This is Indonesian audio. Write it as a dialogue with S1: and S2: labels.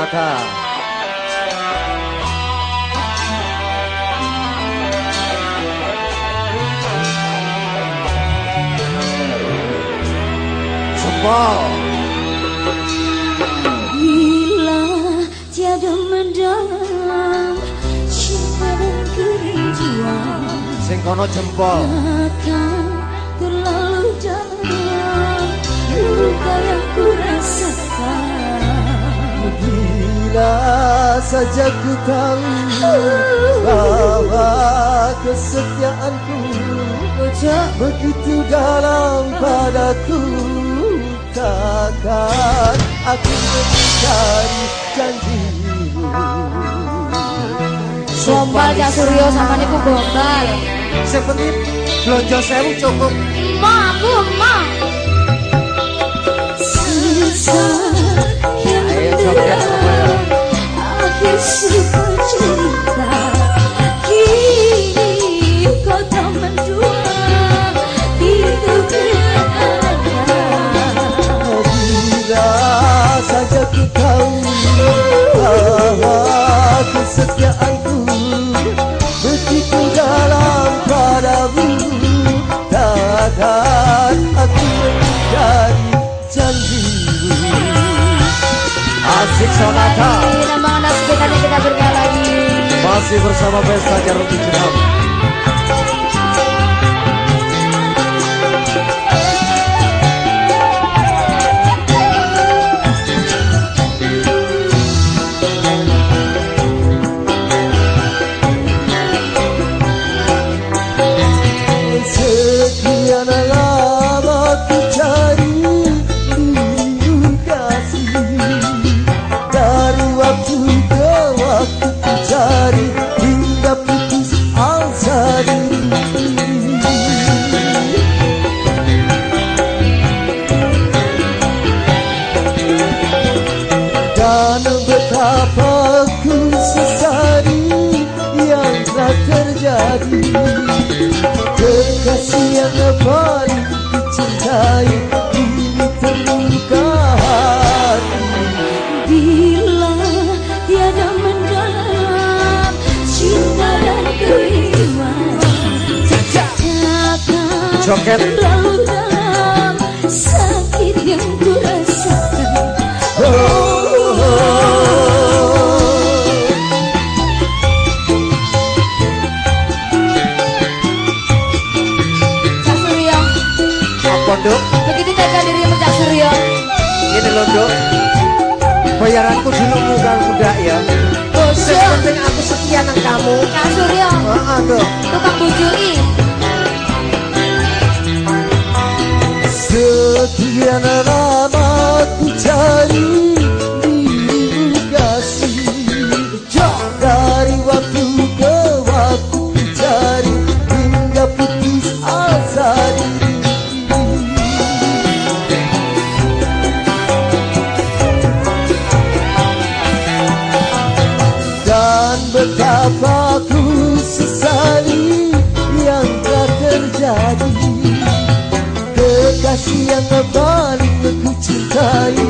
S1: Sonata Jempol
S2: Bila tiada mendalam Cinta dan kerinduan
S1: Sing kono jempol.
S2: Akan terlalu dalam Luka yang ku rasakan
S1: Saja ku tahu Bahwa kesetiaanku Begitu dalam padaku Takkan aku mencari janjimu
S2: Gombal Cak Suryo sama niku gombal.
S1: Penting blonjo sewu cukup.
S2: Ma aku ma Sisa
S1: Takkan aku menjadi janjimu Asik Sonata.
S2: Nama anak sekitarnya kita lagi
S1: Masih bersama Pesta Jarum Cijenam betapa ku sesali yang telah terjadi? Kekasih yang paling dicintai Kini terluka hati.
S2: Bila tiada mendalam Cinta dan kerinduan Takkan
S1: Joget.
S2: terlalu dalam Sakit yang ku rasakan
S1: oh, oh, Apa dok?
S2: Begitu jaga diri Cak Suryo
S1: Ini loh dok. Bayaranku dulu mudah mudah ya.
S2: Bojo
S1: Penting aku setia nang kamu.
S2: Cak Suryo
S1: Ah, dok.
S2: Tukang bujui
S1: Sekian lama betapa ku sesali yang telah terjadi. Kekasih yang paling aku cintai